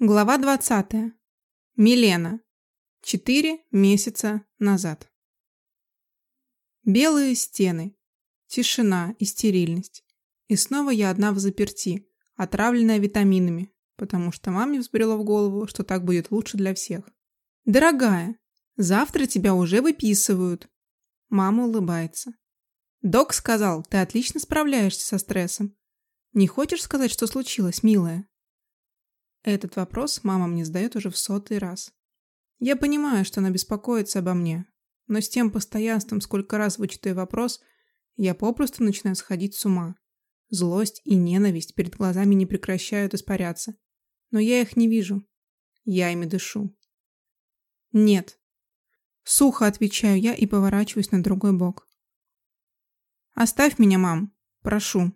Глава 20. Милена. Четыре месяца назад. Белые стены. Тишина и стерильность. И снова я одна в заперти, отравленная витаминами, потому что маме взбрело в голову, что так будет лучше для всех. «Дорогая, завтра тебя уже выписывают». Мама улыбается. «Док сказал, ты отлично справляешься со стрессом. Не хочешь сказать, что случилось, милая?» Этот вопрос мама мне задает уже в сотый раз. Я понимаю, что она беспокоится обо мне, но с тем постоянством, сколько раз вычитаю вопрос, я попросту начинаю сходить с ума. Злость и ненависть перед глазами не прекращают испаряться. Но я их не вижу. Я ими дышу. Нет. Сухо отвечаю я и поворачиваюсь на другой бок. Оставь меня, мам. Прошу.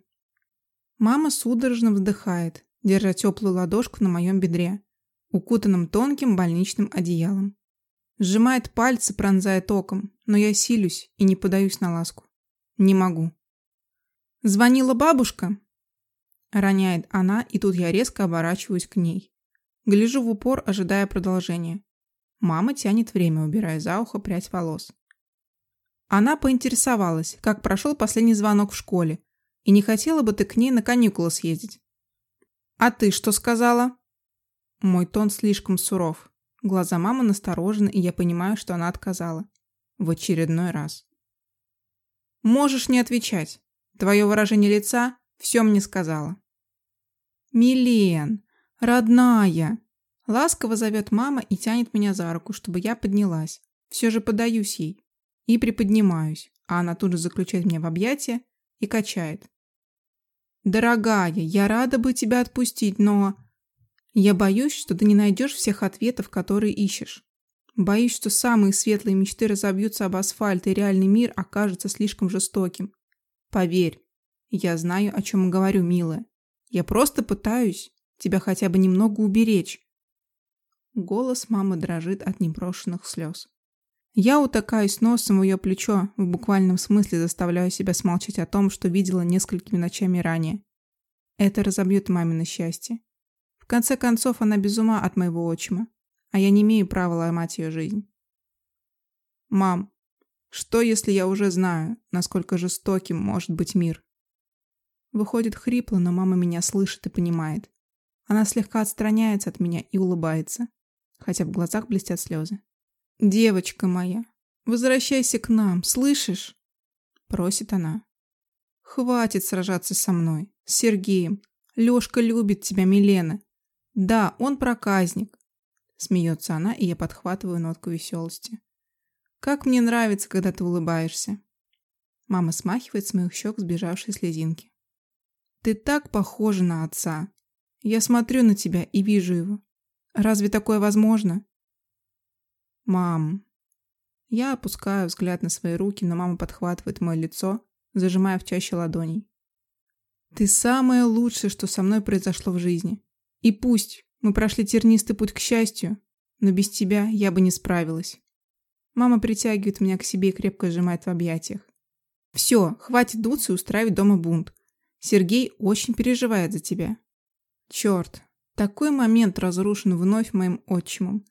Мама судорожно вздыхает, держа теплую ладошку на моем бедре, укутанном тонким больничным одеялом. Сжимает пальцы, пронзая током, но я силюсь и не подаюсь на ласку. Не могу. «Звонила бабушка?» Роняет она, и тут я резко оборачиваюсь к ней. Гляжу в упор, ожидая продолжения. Мама тянет время, убирая за ухо прядь волос. Она поинтересовалась, как прошел последний звонок в школе, и не хотела бы ты к ней на каникулы съездить. «А ты что сказала?» Мой тон слишком суров. Глаза мамы насторожены, и я понимаю, что она отказала. В очередной раз. «Можешь не отвечать. Твое выражение лица все мне сказала». «Милен, родная!» Ласково зовет мама и тянет меня за руку, чтобы я поднялась. Все же подаюсь ей. И приподнимаюсь, а она тут же заключает меня в объятия и качает. «Дорогая, я рада бы тебя отпустить, но...» «Я боюсь, что ты не найдешь всех ответов, которые ищешь. Боюсь, что самые светлые мечты разобьются об асфальт, и реальный мир окажется слишком жестоким. Поверь, я знаю, о чем говорю, милая. Я просто пытаюсь тебя хотя бы немного уберечь». Голос мамы дрожит от непрошенных слез. Я утыкаюсь носом в ее плечо, в буквальном смысле заставляю себя смолчать о том, что видела несколькими ночами ранее. Это разобьет мамино счастье. В конце концов, она без ума от моего отчима, а я не имею права ломать ее жизнь. Мам, что если я уже знаю, насколько жестоким может быть мир? Выходит хрипло, но мама меня слышит и понимает. Она слегка отстраняется от меня и улыбается, хотя в глазах блестят слезы. «Девочка моя, возвращайся к нам, слышишь?» Просит она. «Хватит сражаться со мной, с Сергеем. Лёшка любит тебя, Милена. Да, он проказник». Смеется она, и я подхватываю нотку веселости. «Как мне нравится, когда ты улыбаешься». Мама смахивает с моих щек сбежавшие слезинки. «Ты так похожа на отца. Я смотрю на тебя и вижу его. Разве такое возможно?» «Мам». Я опускаю взгляд на свои руки, но мама подхватывает мое лицо, зажимая в чаще ладоней. «Ты самое лучшее, что со мной произошло в жизни. И пусть мы прошли тернистый путь к счастью, но без тебя я бы не справилась». Мама притягивает меня к себе и крепко сжимает в объятиях. «Все, хватит дуться и устраивать дома бунт. Сергей очень переживает за тебя». Черт, такой момент разрушен вновь моим отчимом.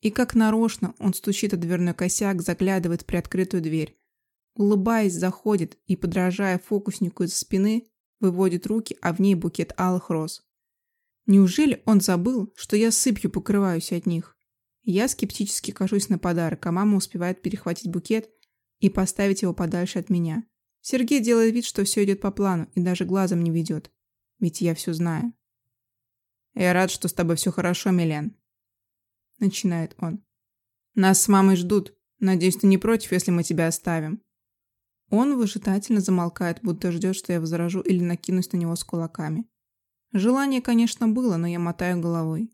И как нарочно он стучит о дверной косяк, заглядывает в приоткрытую дверь. Улыбаясь, заходит и, подражая фокуснику из спины, выводит руки, а в ней букет алых роз. Неужели он забыл, что я сыпью покрываюсь от них? Я скептически кажусь на подарок, а мама успевает перехватить букет и поставить его подальше от меня. Сергей делает вид, что все идет по плану и даже глазом не ведет. Ведь я все знаю. Я рад, что с тобой все хорошо, Милен. – начинает он. «Нас с мамой ждут. Надеюсь, ты не против, если мы тебя оставим?» Он выжидательно замолкает, будто ждет, что я возражу или накинусь на него с кулаками. Желание, конечно, было, но я мотаю головой.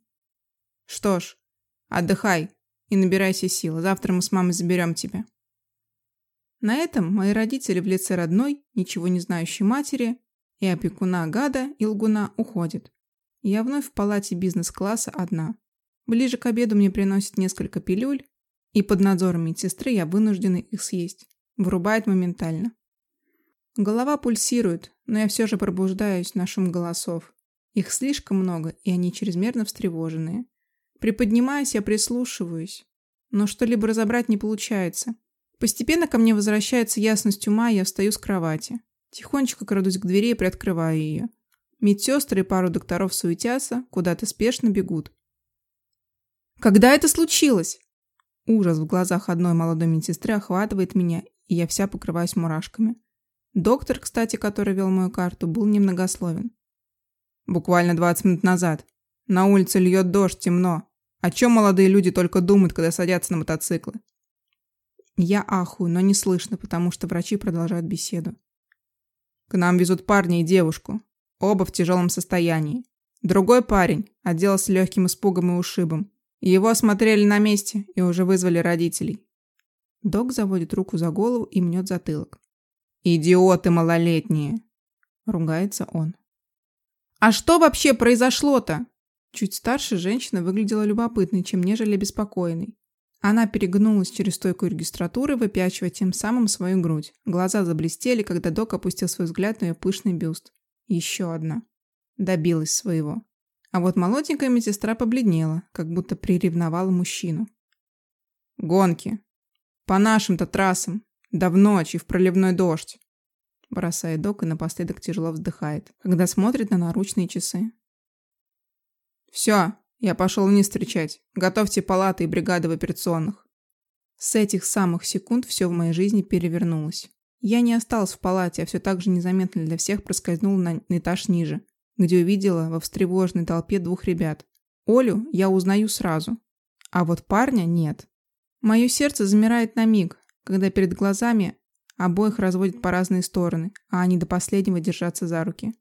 «Что ж, отдыхай и набирайся сил. Завтра мы с мамой заберем тебя». На этом мои родители в лице родной, ничего не знающей матери и опекуна Гада и лгуна уходят. Я вновь в палате бизнес-класса одна. Ближе к обеду мне приносят несколько пилюль, и под надзором медсестры я вынуждена их съесть. Вырубает моментально. Голова пульсирует, но я все же пробуждаюсь на шум голосов. Их слишком много, и они чрезмерно встревоженные. Приподнимаясь, я прислушиваюсь, но что-либо разобрать не получается. Постепенно ко мне возвращается ясность ума, и я встаю с кровати. Тихонечко крадусь к двери и приоткрываю ее. Медсестры и пару докторов суетятся, куда-то спешно бегут. «Когда это случилось?» Ужас в глазах одной молодой медсестры охватывает меня, и я вся покрываюсь мурашками. Доктор, кстати, который вел мою карту, был немногословен. Буквально 20 минут назад. На улице льет дождь, темно. О чем молодые люди только думают, когда садятся на мотоциклы? Я ахую, но не слышно, потому что врачи продолжают беседу. К нам везут парня и девушку. Оба в тяжелом состоянии. Другой парень отделался легким испугом и ушибом. Его осмотрели на месте и уже вызвали родителей. Док заводит руку за голову и мнет затылок. «Идиоты малолетние!» – ругается он. «А что вообще произошло-то?» Чуть старше женщина выглядела любопытной, чем нежели беспокойной. Она перегнулась через стойку регистратуры, выпячивая тем самым свою грудь. Глаза заблестели, когда док опустил свой взгляд на ее пышный бюст. Еще одна. Добилась своего. А вот молоденькая медсестра побледнела, как будто приревновала мужчину. «Гонки. По нашим-то трассам. Да в ночь и в проливной дождь». Бросает док и напоследок тяжело вздыхает, когда смотрит на наручные часы. «Все, я пошел вниз встречать. Готовьте палаты и бригады в операционных». С этих самых секунд все в моей жизни перевернулось. Я не осталась в палате, а все так же незаметно для всех проскользнула на этаж ниже, где увидела во встревоженной толпе двух ребят. Олю я узнаю сразу, а вот парня нет. Мое сердце замирает на миг, когда перед глазами обоих разводят по разные стороны, а они до последнего держатся за руки.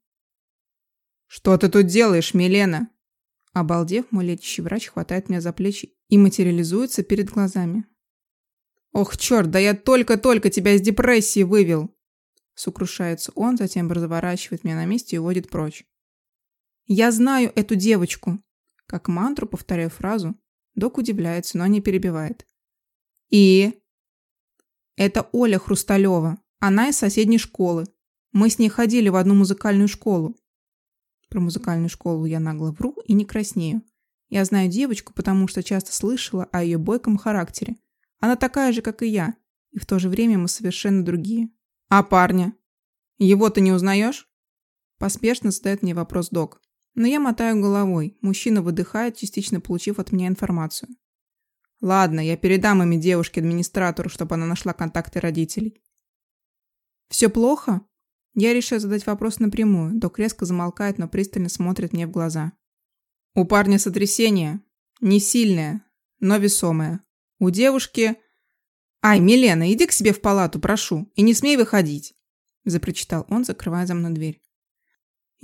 «Что ты тут делаешь, Милена?» Обалдев, мой лечащий врач хватает меня за плечи и материализуется перед глазами. «Ох, черт, да я только-только тебя из депрессии вывел!» Сокрушается он, затем разворачивает меня на месте и уводит прочь. Я знаю эту девочку. Как мантру повторяю фразу. Док удивляется, но не перебивает. И? Это Оля Хрусталева. Она из соседней школы. Мы с ней ходили в одну музыкальную школу. Про музыкальную школу я нагло вру и не краснею. Я знаю девочку, потому что часто слышала о ее бойком характере. Она такая же, как и я, и в то же время мы совершенно другие. А парня? Его ты не узнаешь? Поспешно задает мне вопрос док. Но я мотаю головой. Мужчина выдыхает, частично получив от меня информацию. Ладно, я передам ими девушке-администратору, чтобы она нашла контакты родителей. Все плохо? Я решаю задать вопрос напрямую. Док резко замолкает, но пристально смотрит мне в глаза. У парня сотрясение. Не сильное, но весомое. У девушки... «Ай, Милена, иди к себе в палату, прошу, и не смей выходить!» Запрочитал он, закрывая за мной дверь.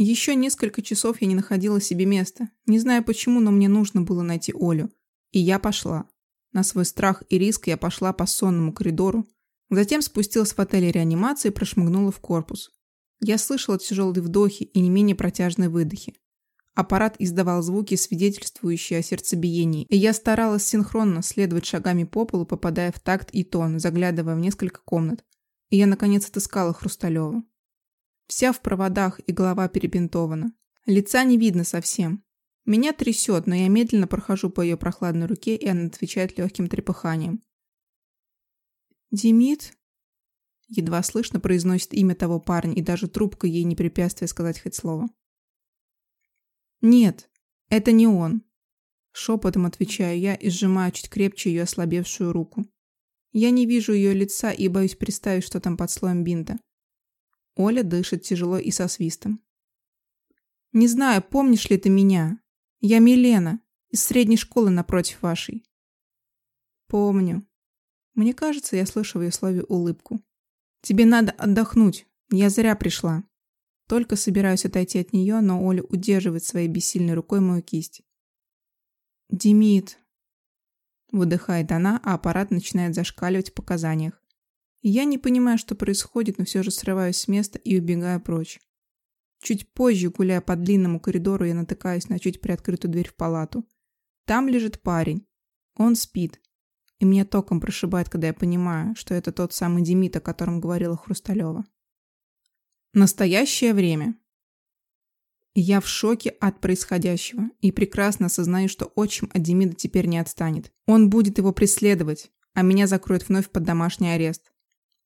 Еще несколько часов я не находила себе места. Не знаю почему, но мне нужно было найти Олю. И я пошла. На свой страх и риск я пошла по сонному коридору. Затем спустилась в отель реанимации и прошмыгнула в корпус. Я слышала тяжелые вдохи и не менее протяжные выдохи. Аппарат издавал звуки, свидетельствующие о сердцебиении, и я старалась синхронно следовать шагами по полу, попадая в такт и тон, заглядывая в несколько комнат. И я, наконец, отыскала Хрусталева. Вся в проводах и голова перебинтована. Лица не видно совсем. Меня трясет, но я медленно прохожу по ее прохладной руке, и она отвечает легким трепыханием. «Демид?» Едва слышно произносит имя того парня, и даже трубка ей не препятствие сказать хоть слово. «Нет, это не он», — шепотом отвечаю я и сжимаю чуть крепче ее ослабевшую руку. Я не вижу ее лица и боюсь представить, что там под слоем бинта. Оля дышит тяжело и со свистом. «Не знаю, помнишь ли ты меня? Я Милена, из средней школы напротив вашей». «Помню». Мне кажется, я слышу в ее слове улыбку. «Тебе надо отдохнуть. Я зря пришла». Только собираюсь отойти от нее, но Оля удерживает своей бессильной рукой мою кисть. «Демид!» Выдыхает она, а аппарат начинает зашкаливать в показаниях. Я не понимаю, что происходит, но все же срываюсь с места и убегаю прочь. Чуть позже, гуляя по длинному коридору, я натыкаюсь на чуть приоткрытую дверь в палату. Там лежит парень. Он спит. И меня током прошибает, когда я понимаю, что это тот самый Демид, о котором говорила Хрусталева. Настоящее время. Я в шоке от происходящего и прекрасно осознаю, что отчим от Демида теперь не отстанет. Он будет его преследовать, а меня закроют вновь под домашний арест.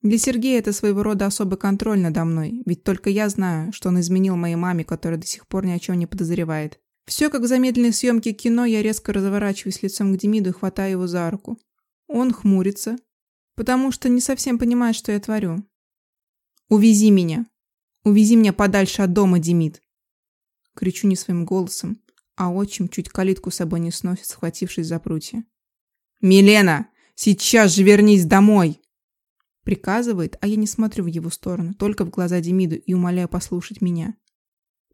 Для Сергея это своего рода особый контроль надо мной, ведь только я знаю, что он изменил моей маме, которая до сих пор ни о чем не подозревает. Все как в замедленной съемке кино, я резко разворачиваюсь лицом к Демиду и хватаю его за руку. Он хмурится, потому что не совсем понимает, что я творю. «Увези меня! Увези меня подальше от дома, Демид!» Кричу не своим голосом, а отчим чуть калитку с собой не сносит, схватившись за прутья. «Милена, сейчас же вернись домой!» Приказывает, а я не смотрю в его сторону, только в глаза Демиду и умоляю послушать меня.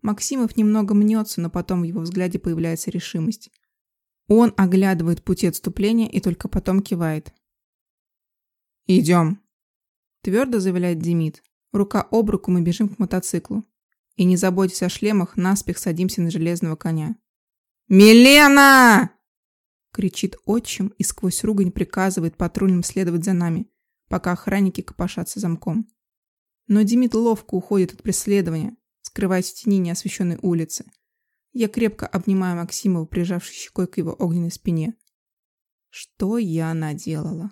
Максимов немного мнется, но потом в его взгляде появляется решимость. Он оглядывает пути отступления и только потом кивает. «Идем», – твердо заявляет Демид. Рука об руку мы бежим к мотоциклу. И не заботьтесь о шлемах, наспех садимся на железного коня. «Милена!» – кричит отчим и сквозь ругань приказывает патрульным следовать за нами – пока охранники копошатся замком. Но Демид ловко уходит от преследования, скрываясь в тени неосвещенной улицы. Я крепко обнимаю Максимова, прижавшись щекой к его огненной спине. Что я наделала?